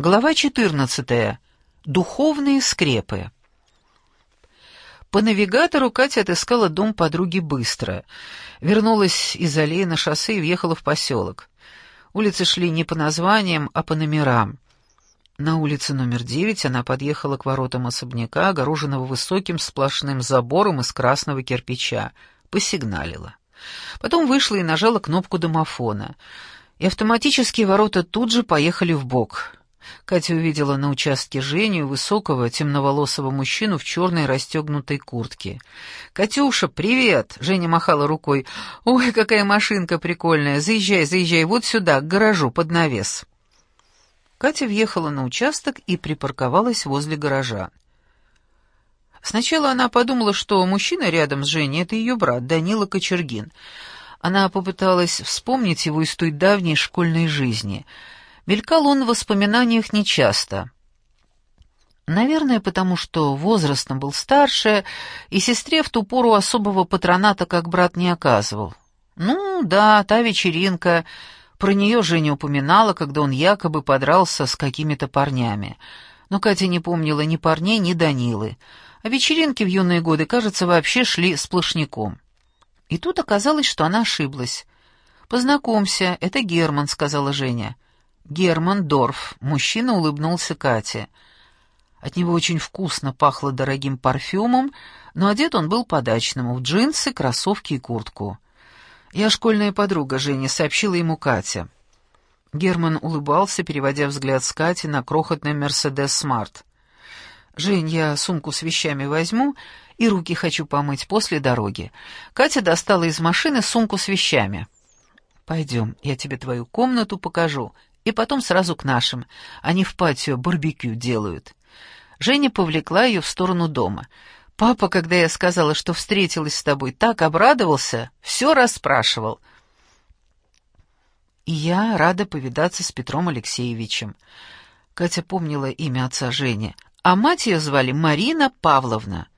Глава 14. Духовные скрепы. По навигатору Катя отыскала дом подруги быстро. Вернулась из аллеи на шоссе и въехала в поселок. Улицы шли не по названиям, а по номерам. На улице номер девять она подъехала к воротам особняка, огороженного высоким сплошным забором из красного кирпича. Посигналила. Потом вышла и нажала кнопку домофона. И автоматические ворота тут же поехали в бок. Катя увидела на участке Женю, высокого, темноволосого мужчину в черной расстегнутой куртке. «Катюша, привет!» — Женя махала рукой. «Ой, какая машинка прикольная! Заезжай, заезжай вот сюда, к гаражу, под навес!» Катя въехала на участок и припарковалась возле гаража. Сначала она подумала, что мужчина рядом с Женей — это ее брат, Данила Кочергин. Она попыталась вспомнить его из той давней школьной жизни — Мелькал он в воспоминаниях нечасто. Наверное, потому что возрастом был старше, и сестре в ту пору особого патроната как брат не оказывал. Ну, да, та вечеринка, про нее Женя упоминала, когда он якобы подрался с какими-то парнями. Но Катя не помнила ни парней, ни Данилы. А вечеринки в юные годы, кажется, вообще шли сплошняком. И тут оказалось, что она ошиблась. «Познакомься, это Герман», — сказала Женя. Герман Дорф. Мужчина улыбнулся Кате. От него очень вкусно пахло дорогим парфюмом, но одет он был по-дачному, в джинсы, кроссовки и куртку. «Я школьная подруга Жени», — сообщила ему Катя. Герман улыбался, переводя взгляд с Кати на крохотный «Мерседес Смарт». «Жень, я сумку с вещами возьму и руки хочу помыть после дороги». Катя достала из машины сумку с вещами. «Пойдем, я тебе твою комнату покажу и потом сразу к нашим. Они в патио барбекю делают. Женя повлекла ее в сторону дома. Папа, когда я сказала, что встретилась с тобой, так обрадовался, все расспрашивал. И я рада повидаться с Петром Алексеевичем. Катя помнила имя отца Жени, а мать ее звали Марина Павловна.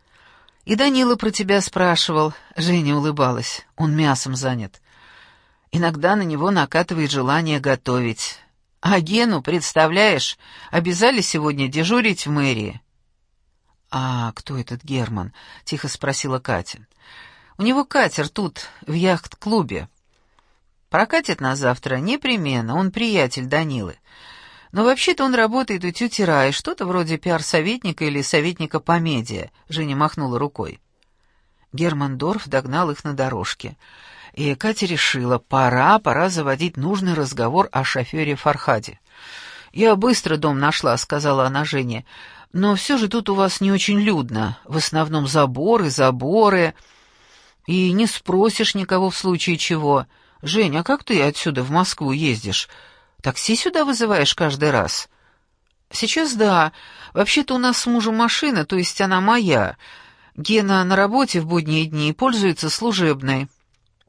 И Данила про тебя спрашивал. Женя улыбалась. Он мясом занят. Иногда на него накатывает желание готовить. А Гену, представляешь, обязали сегодня дежурить в мэрии. «А кто этот Герман?» — тихо спросила Катя. «У него катер тут, в яхт-клубе. Прокатит нас завтра непременно, он приятель Данилы. Но вообще-то он работает у тети Раи, что-то вроде пиар-советника или советника по медиа», — Женя махнула рукой. Герман Дорф догнал их на дорожке — и Катя решила, пора, пора заводить нужный разговор о шофере Фархаде. «Я быстро дом нашла», — сказала она Жене, — «но все же тут у вас не очень людно, в основном заборы, заборы, и не спросишь никого в случае чего. Жень, а как ты отсюда в Москву ездишь? Такси сюда вызываешь каждый раз?» «Сейчас да. Вообще-то у нас с мужем машина, то есть она моя. Гена на работе в будние дни и пользуется служебной».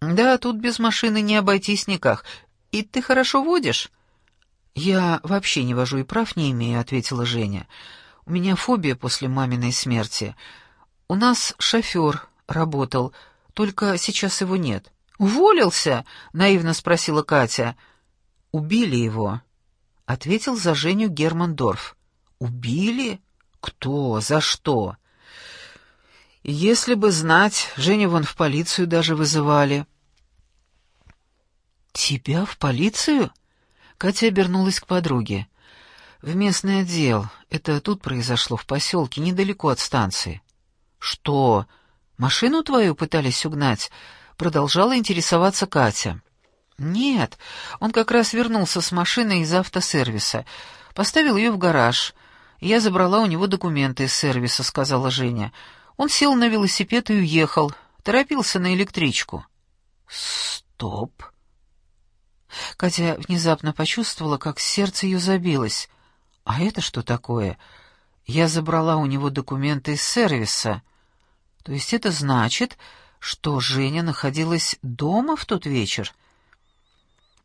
«Да, тут без машины не обойтись никак. И ты хорошо водишь?» «Я вообще не вожу и прав не имею», — ответила Женя. «У меня фобия после маминой смерти. У нас шофер работал, только сейчас его нет». «Уволился?» — наивно спросила Катя. «Убили его», — ответил за Женю Герман Дорф. «Убили? Кто? За что?» «Если бы знать, Женю вон в полицию даже вызывали». «Тебя в полицию?» Катя обернулась к подруге. «В местный отдел. Это тут произошло, в поселке, недалеко от станции». «Что? Машину твою пытались угнать?» Продолжала интересоваться Катя. «Нет, он как раз вернулся с машиной из автосервиса. Поставил ее в гараж. Я забрала у него документы из сервиса», — сказала Женя. Он сел на велосипед и уехал. Торопился на электричку. «Стоп!» Катя внезапно почувствовала, как сердце ее забилось. «А это что такое? Я забрала у него документы из сервиса. То есть это значит, что Женя находилась дома в тот вечер?»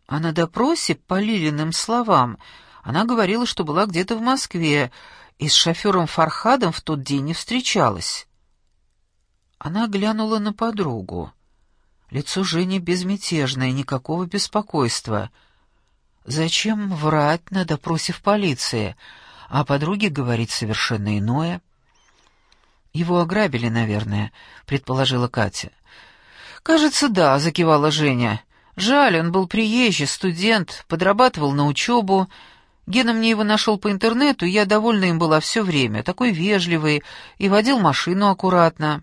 А на допросе по Лилиным словам она говорила, что была где-то в Москве и с шофером Фархадом в тот день не встречалась. Она глянула на подругу. Лицо Жени безмятежное, никакого беспокойства. Зачем врать на допросе в полиции, а подруге говорить совершенно иное? Его ограбили, наверное, предположила Катя. Кажется, да, закивала Женя. Жаль, он был приезжий, студент, подрабатывал на учебу. Гена мне его нашел по интернету, я довольна им была все время, такой вежливый, и водил машину аккуратно.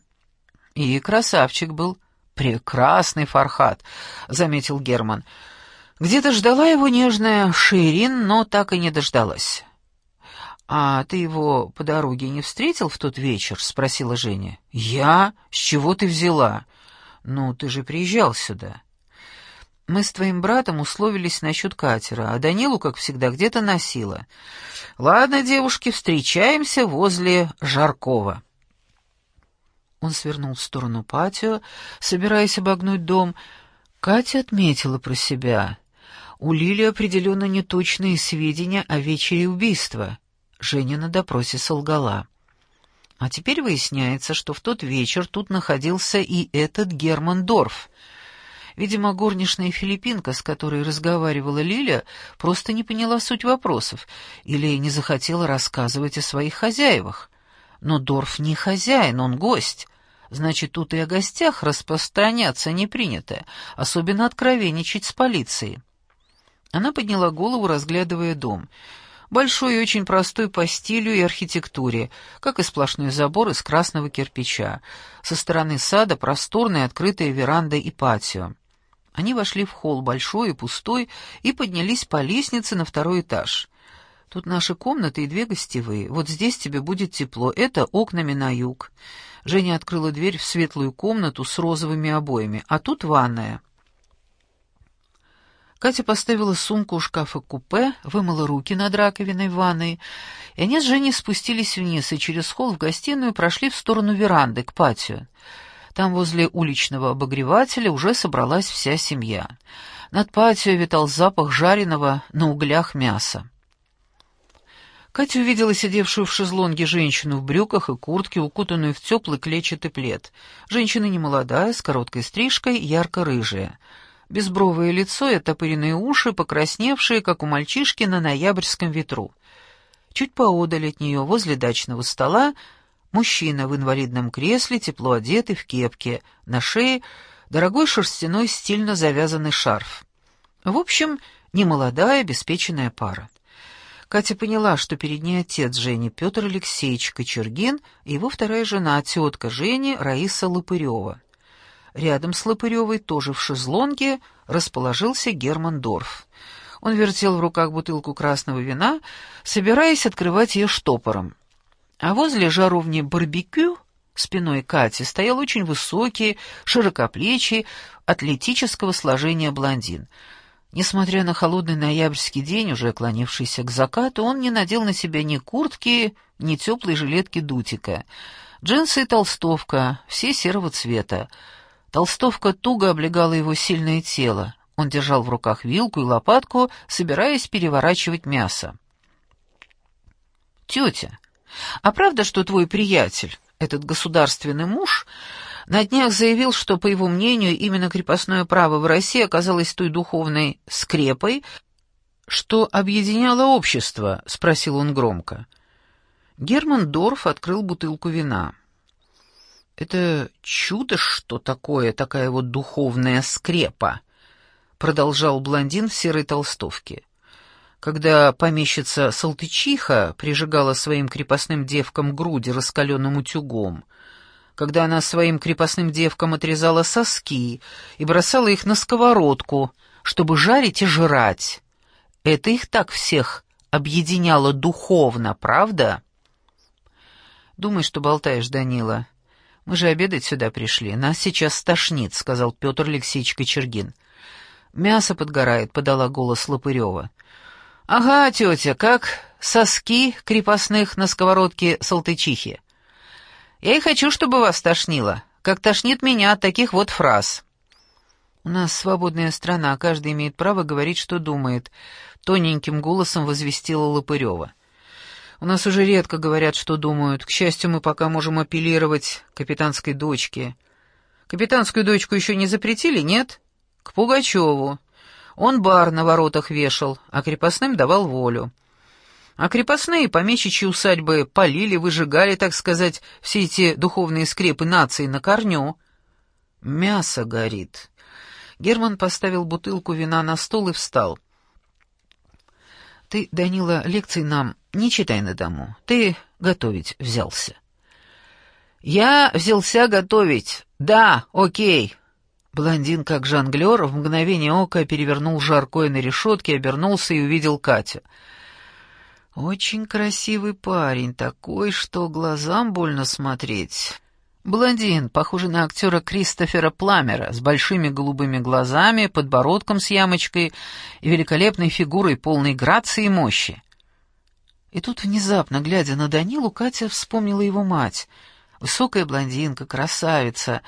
И красавчик был. «Прекрасный Фархат», — заметил Герман. Где-то ждала его нежная Ширин, но так и не дождалась. «А ты его по дороге не встретил в тот вечер?» — спросила Женя. «Я? С чего ты взяла?» «Ну, ты же приезжал сюда». «Мы с твоим братом условились насчет катера, а Данилу, как всегда, где-то носила. Ладно, девушки, встречаемся возле Жаркова». Он свернул в сторону патио, собираясь обогнуть дом. Катя отметила про себя. У Лили определенно неточные сведения о вечере убийства. Женя на допросе солгала. А теперь выясняется, что в тот вечер тут находился и этот Герман Дорф. Видимо, горничная филиппинка, с которой разговаривала Лиля, просто не поняла суть вопросов или не захотела рассказывать о своих хозяевах. Но Дорф не хозяин, он гость. Значит, тут и о гостях распространяться не принято, особенно откровенничать с полицией. Она подняла голову, разглядывая дом. Большой и очень простой по стилю и архитектуре, как и сплошной забор из красного кирпича. Со стороны сада просторная открытая веранда и патио. Они вошли в холл большой и пустой и поднялись по лестнице на второй этаж. Тут наши комнаты и две гостевые. Вот здесь тебе будет тепло. Это окнами на юг. Женя открыла дверь в светлую комнату с розовыми обоями, а тут ванная. Катя поставила сумку у шкафа-купе, вымыла руки над раковиной ванной, и они с Женей спустились вниз и через холл в гостиную прошли в сторону веранды, к патио. Там возле уличного обогревателя уже собралась вся семья. Над патио витал запах жареного на углях мяса. Катя увидела сидевшую в шезлонге женщину в брюках и куртке, укутанную в теплый клетчатый плед. Женщина немолодая, с короткой стрижкой, ярко-рыжая. Безбровое лицо и оттопыренные уши, покрасневшие, как у мальчишки на ноябрьском ветру. Чуть поодаль от нее, возле дачного стола, мужчина в инвалидном кресле, тепло одетый, в кепке, на шее дорогой шерстяной стильно завязанный шарф. В общем, немолодая, обеспеченная пара. Катя поняла, что перед ней отец Жени Петр Алексеевич Кочергин и его вторая жена, тетка Жени Раиса Лопырева. Рядом с Лопыревой, тоже в шезлонге, расположился Герман Дорф. Он вертел в руках бутылку красного вина, собираясь открывать ее штопором. А возле жаровни барбекю спиной Кати стоял очень высокий, широкоплечий, атлетического сложения блондин — Несмотря на холодный ноябрьский день, уже клонившийся к закату, он не надел на себя ни куртки, ни теплой жилетки дутика. Джинсы и толстовка, все серого цвета. Толстовка туго облегала его сильное тело. Он держал в руках вилку и лопатку, собираясь переворачивать мясо. «Тетя, а правда, что твой приятель, этот государственный муж, на днях заявил, что, по его мнению, именно крепостное право в России оказалось той духовной скрепой, что объединяло общество, — спросил он громко. Герман Дорф открыл бутылку вина. «Это чудо, что такое, такая вот духовная скрепа», — продолжал блондин в серой толстовке. Когда помещица Салтычиха прижигала своим крепостным девкам груди раскаленным утюгом, когда она своим крепостным девкам отрезала соски и бросала их на сковородку, чтобы жарить и жрать. Это их так всех объединяло духовно, правда? Думай, что болтаешь, Данила. Мы же обедать сюда пришли. Нас сейчас стошнит, сказал Петр Алексеевич Кочергин. Мясо подгорает, подала голос Лопырева. Ага, тетя, как соски крепостных на сковородке Салтычихи. Я и хочу, чтобы вас тошнило, как тошнит меня от таких вот фраз». «У нас свободная страна, каждый имеет право говорить, что думает», — тоненьким голосом возвестила Лопырева. «У нас уже редко говорят, что думают. К счастью, мы пока можем апеллировать капитанской дочке. Капитанскую дочку еще не запретили, нет? К Пугачеву. Он бар на воротах вешал, а крепостным давал волю. А крепостные помещичьи усадьбы полили, выжигали, так сказать, все эти духовные скрепы нации на корню. Мясо горит. Герман поставил бутылку вина на стол и встал. «Ты, Данила, лекции нам не читай на дому. Ты готовить взялся». «Я взялся готовить. Да, окей». Блондин, как жонглер, в мгновение ока перевернул жаркое на решетке, обернулся и увидел Катю. «Очень красивый парень, такой, что глазам больно смотреть. Блондин, похожий на актера Кристофера Пламера, с большими голубыми глазами, подбородком с ямочкой и великолепной фигурой полной грации и мощи. И тут, внезапно, глядя на Данилу, Катя вспомнила его мать. Высокая блондинка, красавица,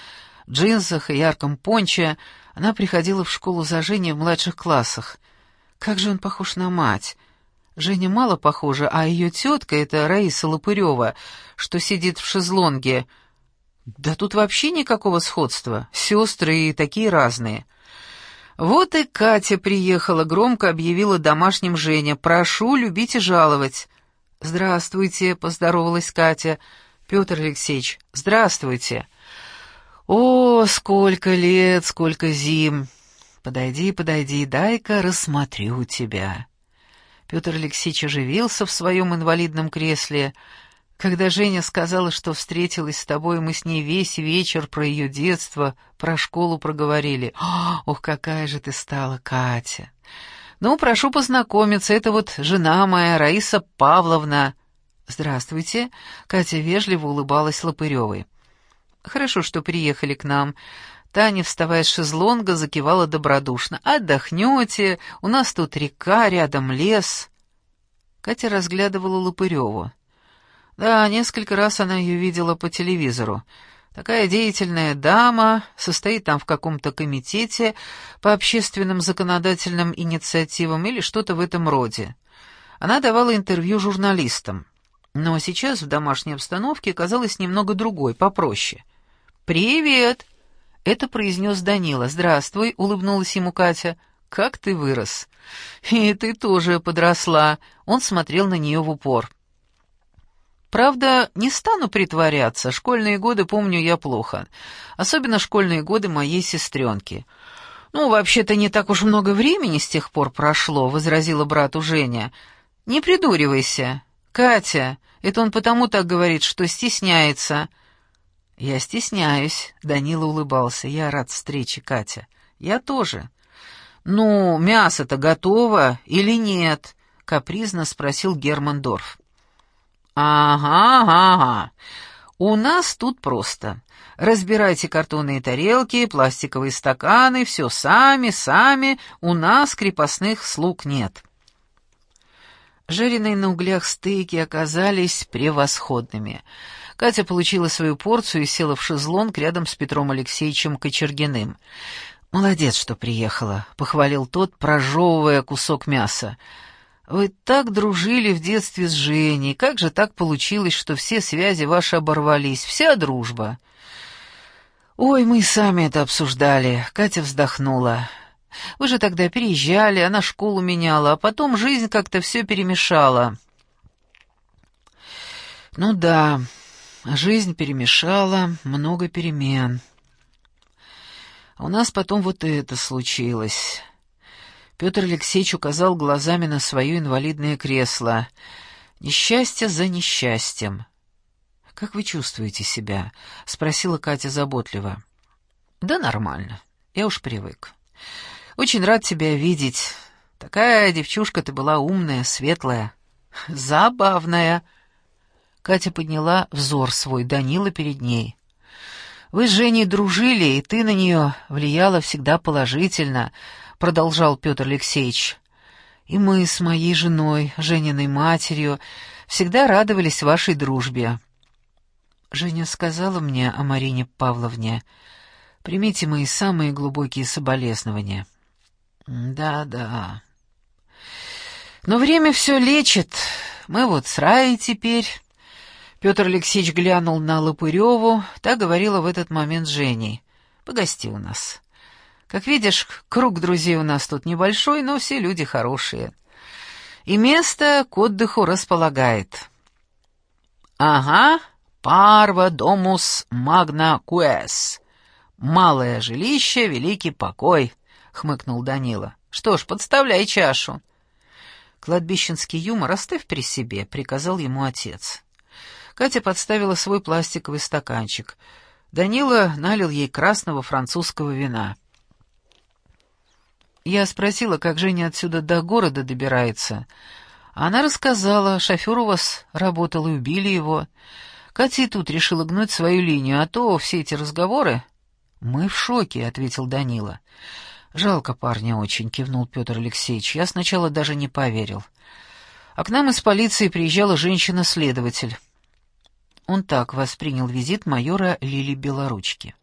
в джинсах и ярком понче, она приходила в школу за Женей в младших классах. Как же он похож на мать! Женя мало похожа, а ее тетка — это Раиса Лопырева, что сидит в шезлонге. Да тут вообще никакого сходства, сестры и такие разные. Вот и Катя приехала, громко объявила домашним Женя. «Прошу любить и жаловать». «Здравствуйте», — поздоровалась Катя. «Петр Алексеевич, здравствуйте». «О, сколько лет, сколько зим! Подойди, подойди, дай-ка рассмотрю тебя». Петр Алексеевич оживился в своем инвалидном кресле. Когда Женя сказала, что встретилась с тобой, мы с ней весь вечер про ее детство, про школу проговорили. Ох, какая же ты стала, Катя! Ну, прошу познакомиться, это вот жена моя, Раиса Павловна. Здравствуйте. Катя вежливо улыбалась Лопыревой. Хорошо, что приехали к нам. Таня, вставая с шезлонга, закивала добродушно. «Отдохнете, у нас тут река, рядом лес». Катя разглядывала Лопыреву. Да, несколько раз она ее видела по телевизору. Такая деятельная дама, состоит там в каком-то комитете по общественным законодательным инициативам или что-то в этом роде. Она давала интервью журналистам. Но сейчас в домашней обстановке казалось немного другой, попроще. «Привет!» — это произнес Данила. «Здравствуй!» — улыбнулась ему Катя. «Как ты вырос!» «И ты тоже подросла!» Он смотрел на нее в упор. Правда, не стану притворяться, школьные годы помню я плохо. Особенно школьные годы моей сестренки. «Ну, вообще-то не так уж много времени с тех пор прошло», — возразила брату Женя. «Не придуривайся. Катя, это он потому так говорит, что стесняется». «Я стесняюсь», — Данила улыбался. «Я рад встрече, Катя». «Я тоже». «Ну, мясо-то готово или нет?» — капризно спросил Герман Дорф. «Ага, ага. У нас тут просто. Разбирайте картонные тарелки, пластиковые стаканы, все сами, сами. У нас крепостных слуг нет». Жареные на углях стейки оказались превосходными. Катя получила свою порцию и села в шезлонг рядом с Петром Алексеевичем Кочергиным. «Молодец, что приехала», — похвалил тот, прожевывая кусок мяса. Вы так дружили в детстве с Женей. Как же так получилось, что все связи ваши оборвались, вся дружба?» «Ой, мы сами это обсуждали», — Катя вздохнула. «Вы же тогда переезжали, она школу меняла, а потом жизнь как-то все перемешала». «Ну да, жизнь перемешала, много перемен. У нас потом вот это случилось». Петр Алексеевич указал глазами на свое инвалидное кресло. «Несчастье за несчастьем». «Как вы чувствуете себя?» — спросила Катя заботливо. «Да нормально. Я уж привык. Очень рад тебя видеть. Такая девчушка ты была умная, светлая, забавная». Катя подняла взор свой, Данила перед ней. «Вы с Женей дружили, и ты на нее влияла всегда положительно», — продолжал Петр Алексеевич. «И мы с моей женой, Жениной матерью, всегда радовались вашей дружбе». Женя сказала мне о Марине Павловне. «Примите мои самые глубокие соболезнования». «Да-да». «Но время все лечит. Мы вот с Раей теперь...» Петр Алексеевич глянул на Лопыреву, та говорила в этот момент Женей. «Погости у нас». Как видишь, круг друзей у нас тут небольшой, но все люди хорошие. И место к отдыху располагает. Ага, парва домус магна куэс. Малое жилище, великий покой, хмыкнул Данила. Что ж, подставляй чашу. Кладбищенский юмор оставь при себе, приказал ему отец. Катя подставила свой пластиковый стаканчик. Данила налил ей красного французского вина. Я спросила, как Женя отсюда до города добирается. Она рассказала, шофер у вас работал и убили его. Катя и тут решила гнуть свою линию, а то все эти разговоры... «Мы в шоке», — ответил Данила. «Жалко парня очень», — кивнул Петр Алексеевич. «Я сначала даже не поверил. А к нам из полиции приезжала женщина-следователь». Он так воспринял визит майора Лили Белоручки.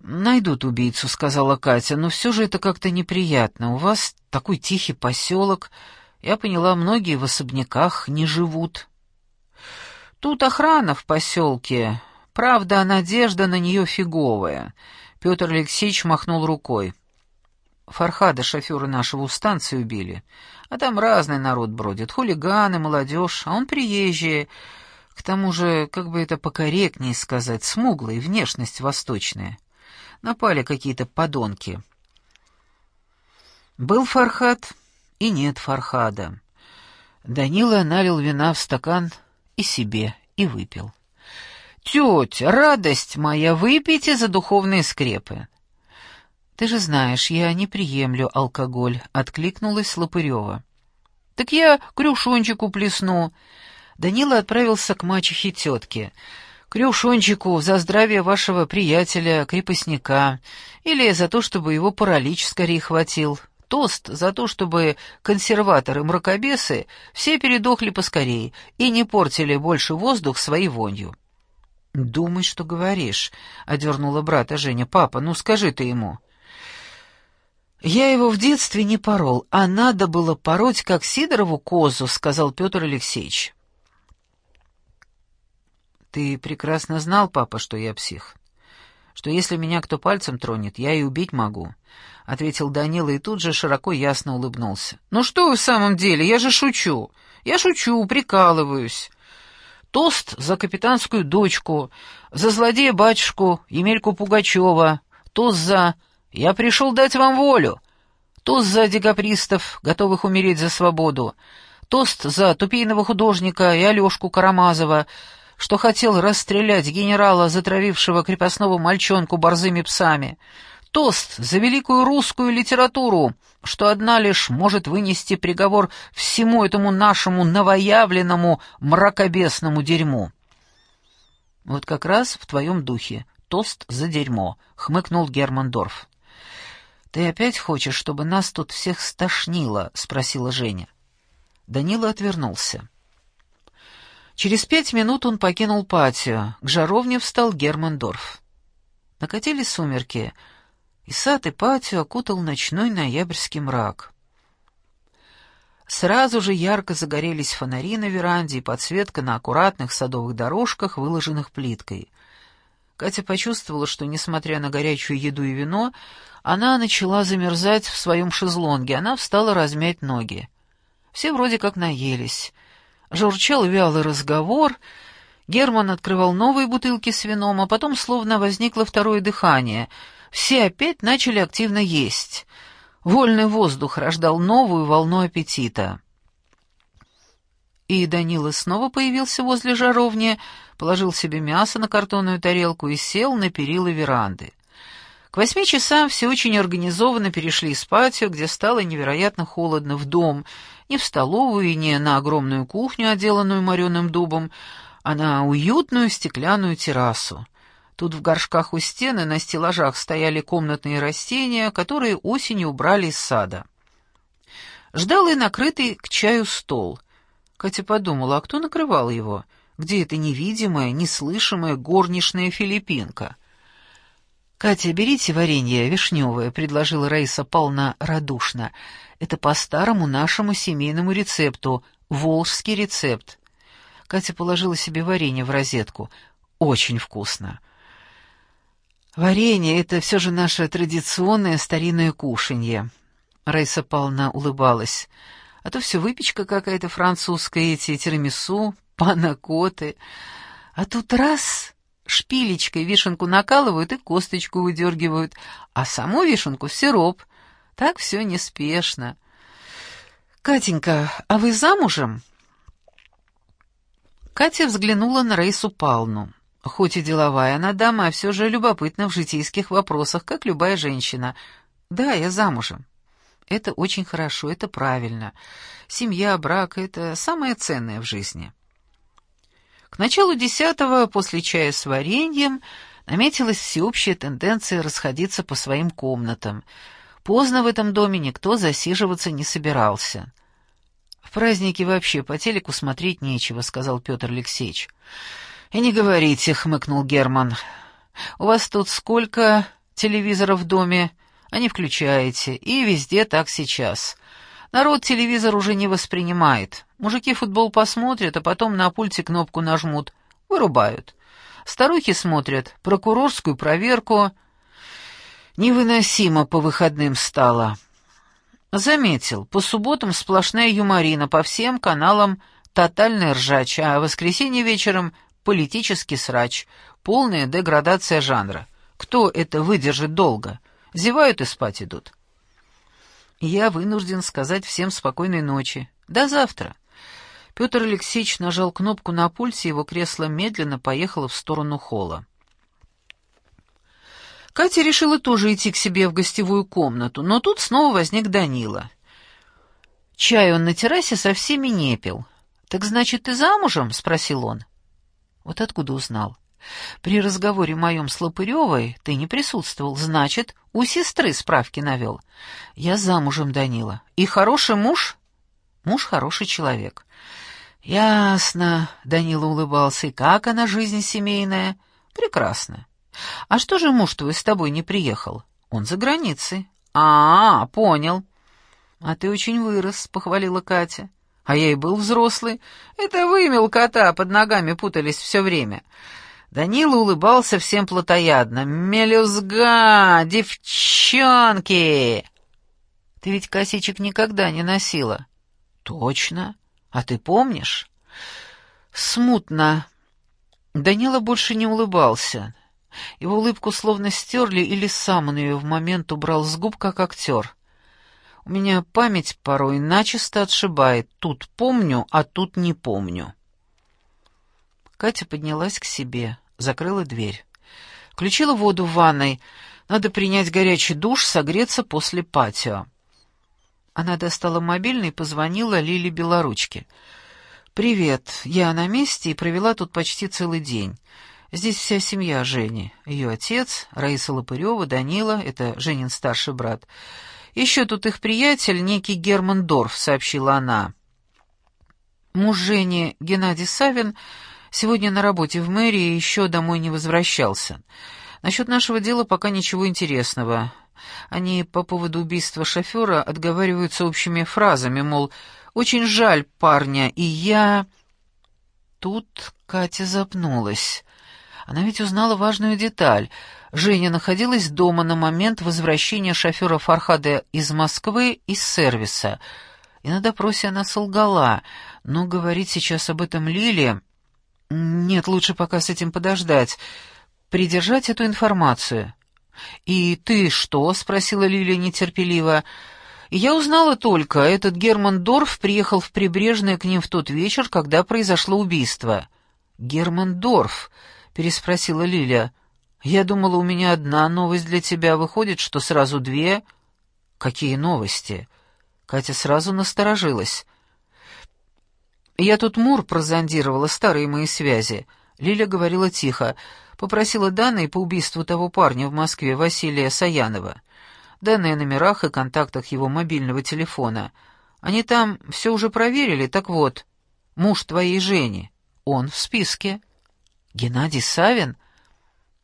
«Найдут убийцу», — сказала Катя, — «но все же это как-то неприятно. У вас такой тихий поселок. Я поняла, многие в особняках не живут». «Тут охрана в поселке. Правда, надежда на нее фиговая». Петр Алексеевич махнул рукой. «Фархада, шофера нашего, у станции убили. А там разный народ бродит. Хулиганы, молодежь, а он приезжий. К тому же, как бы это покорректнее сказать, смуглый, внешность восточная». Напали какие-то подонки. Был Фархад и нет Фархада. Данила налил вина в стакан и себе, и выпил. «Тетя, радость моя, выпейте за духовные скрепы!» «Ты же знаешь, я не приемлю алкоголь», — откликнулась Лопырева. «Так я крюшончику плесну». Данила отправился к мачехе тетке — Крюшончику за здравие вашего приятеля, крепостника, или за то, чтобы его паралич скорее хватил. Тост за то, чтобы консерваторы-мракобесы все передохли поскорее и не портили больше воздух своей вонью. «Думай, что говоришь», — одернула брата Женя. «Папа, ну скажи ты ему». «Я его в детстве не порол, а надо было пороть, как Сидорову козу», — сказал Петр Алексеевич. Ты прекрасно знал, папа, что я псих. Что если меня кто пальцем тронет, я и убить могу, — ответил Данила и тут же широко ясно улыбнулся. «Ну что вы в самом деле, я же шучу. Я шучу, прикалываюсь. Тост за капитанскую дочку, за злодея-батюшку Емельку Пугачева, тост за «Я пришел дать вам волю», тост за декапристов, готовых умереть за свободу, тост за тупейного художника и Алешку Карамазова, что хотел расстрелять генерала, затравившего крепостного мальчонку борзыми псами. Тост за великую русскую литературу, что одна лишь может вынести приговор всему этому нашему новоявленному мракобесному дерьму. «Вот как раз в твоем духе. Тост за дерьмо», — хмыкнул Германдорф. «Ты опять хочешь, чтобы нас тут всех стошнило?» — спросила Женя. Данила отвернулся. Через пять минут он покинул патио. К жаровне встал Германдорф. Накатили сумерки, и сад и патио окутал ночной ноябрьский мрак. Сразу же ярко загорелись фонари на веранде и подсветка на аккуратных садовых дорожках, выложенных плиткой. Катя почувствовала, что, несмотря на горячую еду и вино, она начала замерзать в своем шезлонге. Она встала размять ноги. Все вроде как наелись — Журчал вялый разговор, Герман открывал новые бутылки с вином, а потом словно возникло второе дыхание. Все опять начали активно есть. Вольный воздух рождал новую волну аппетита. И Данила снова появился возле жаровни, положил себе мясо на картонную тарелку и сел на перила веранды. К восьми часам все очень организованно перешли патио, где стало невероятно холодно, в дом — ни в столовую, ни на огромную кухню, отделанную мореным дубом, а на уютную стеклянную террасу. Тут в горшках у стены на стеллажах стояли комнатные растения, которые осенью убрали из сада. Ждал и накрытый к чаю стол. Катя подумала, а кто накрывал его? Где эта невидимая, неслышимая горничная филиппинка? «Катя, берите варенье вишневое», — предложила Раиса Павловна радушно. Это по старому нашему семейному рецепту, волжский рецепт. Катя положила себе варенье в розетку. Очень вкусно. Варенье — это все же наше традиционное старинное кушанье. Раиса Павловна улыбалась. А то все выпечка какая-то французская, эти тирамису, панакоты. А тут раз — шпилечкой вишенку накалывают и косточку выдергивают, а саму вишенку в сироп. Так все неспешно. «Катенька, а вы замужем?» Катя взглянула на Раису Павловну. Хоть и деловая она дама, а все же любопытна в житейских вопросах, как любая женщина. «Да, я замужем». Это очень хорошо, это правильно. Семья, брак — это самое ценное в жизни. К началу десятого, после чая с вареньем, наметилась всеобщая тенденция расходиться по своим комнатам. Поздно в этом доме никто засиживаться не собирался. «В праздники вообще по телеку смотреть нечего», — сказал Петр Алексеевич. «И не говорите», — хмыкнул Герман. «У вас тут сколько телевизоров в доме?» а не включаете, и везде так сейчас. Народ телевизор уже не воспринимает. Мужики футбол посмотрят, а потом на пульте кнопку нажмут. Вырубают. Старухи смотрят прокурорскую проверку. Невыносимо по выходным стало. Заметил, по субботам сплошная юморина, по всем каналам тотальная ржач, а воскресенье вечером политический срач, полная деградация жанра. Кто это выдержит долго? Зевают и спать идут. Я вынужден сказать всем спокойной ночи. До завтра. Петр Алексеевич нажал кнопку на пульсе, его кресло медленно поехало в сторону холла. Катя решила тоже идти к себе в гостевую комнату, но тут снова возник Данила. Чай он на террасе со всеми не пил. «Так значит, ты замужем?» — спросил он. Вот откуда узнал? При разговоре моем с Лопыревой ты не присутствовал, значит, у сестры справки навел. Я замужем, Данила. И хороший муж? Муж хороший человек. Ясно, Данила улыбался. И как она, жизнь семейная? Прекрасно. А что же муж твой с тобой не приехал? Он за границей. А, -а, понял. А ты очень вырос, похвалила Катя. А я и был взрослый. Это вы, мелкота, под ногами путались все время. Данила улыбался всем плотоядно. «Мелюзга! Девчонки!» «Ты ведь косичек никогда не носила?» «Точно. А ты помнишь?» «Смутно». Данила больше не улыбался. Его улыбку словно стерли, или сам он ее в момент убрал с губ, как актер. У меня память порой начисто отшибает. Тут помню, а тут не помню. Катя поднялась к себе закрыла дверь. Включила воду в ванной. Надо принять горячий душ, согреться после патио. Она достала мобильный и позвонила Лиле Белоручке. «Привет, я на месте и провела тут почти целый день. Здесь вся семья Жени. Ее отец, Раиса Лопырева, Данила, это Женин старший брат. Еще тут их приятель, некий Герман Дорф», — сообщила она. Муж Жени, Геннадий Савин, Сегодня на работе в мэрии еще домой не возвращался. Насчет нашего дела пока ничего интересного. Они по поводу убийства шофера отговариваются общими фразами, мол, «Очень жаль парня, и я...» Тут Катя запнулась. Она ведь узнала важную деталь. Женя находилась дома на момент возвращения шофера Фархада из Москвы из сервиса. И на допросе она солгала, но говорить сейчас об этом Лиле... «Нет, лучше пока с этим подождать. Придержать эту информацию». «И ты что?» — спросила Лилия нетерпеливо. «Я узнала только, этот Герман Дорф приехал в Прибрежное к ним в тот вечер, когда произошло убийство». «Герман Дорф?» — переспросила Лилия. «Я думала, у меня одна новость для тебя, выходит, что сразу две». «Какие новости?» Катя сразу насторожилась. «Я тут Мур прозондировала, старые мои связи». Лиля говорила тихо. Попросила данные по убийству того парня в Москве, Василия Саянова. Данные о номерах и контактах его мобильного телефона. Они там все уже проверили, так вот, муж твоей Жени, он в списке. Геннадий Савин?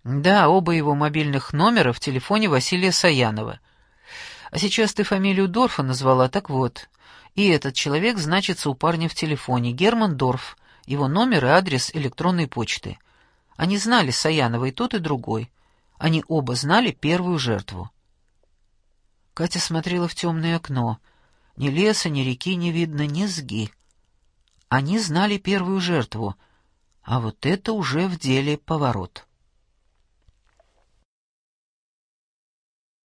Да, оба его мобильных номера в телефоне Василия Саянова. А сейчас ты фамилию Дорфа назвала, так вот, и этот человек значится у парня в телефоне, Герман Дорф, его номер и адрес электронной почты. Они знали Саянова и тот, и другой. Они оба знали первую жертву. Катя смотрела в темное окно. Ни леса, ни реки не видно, ни сги. Они знали первую жертву, а вот это уже в деле поворот.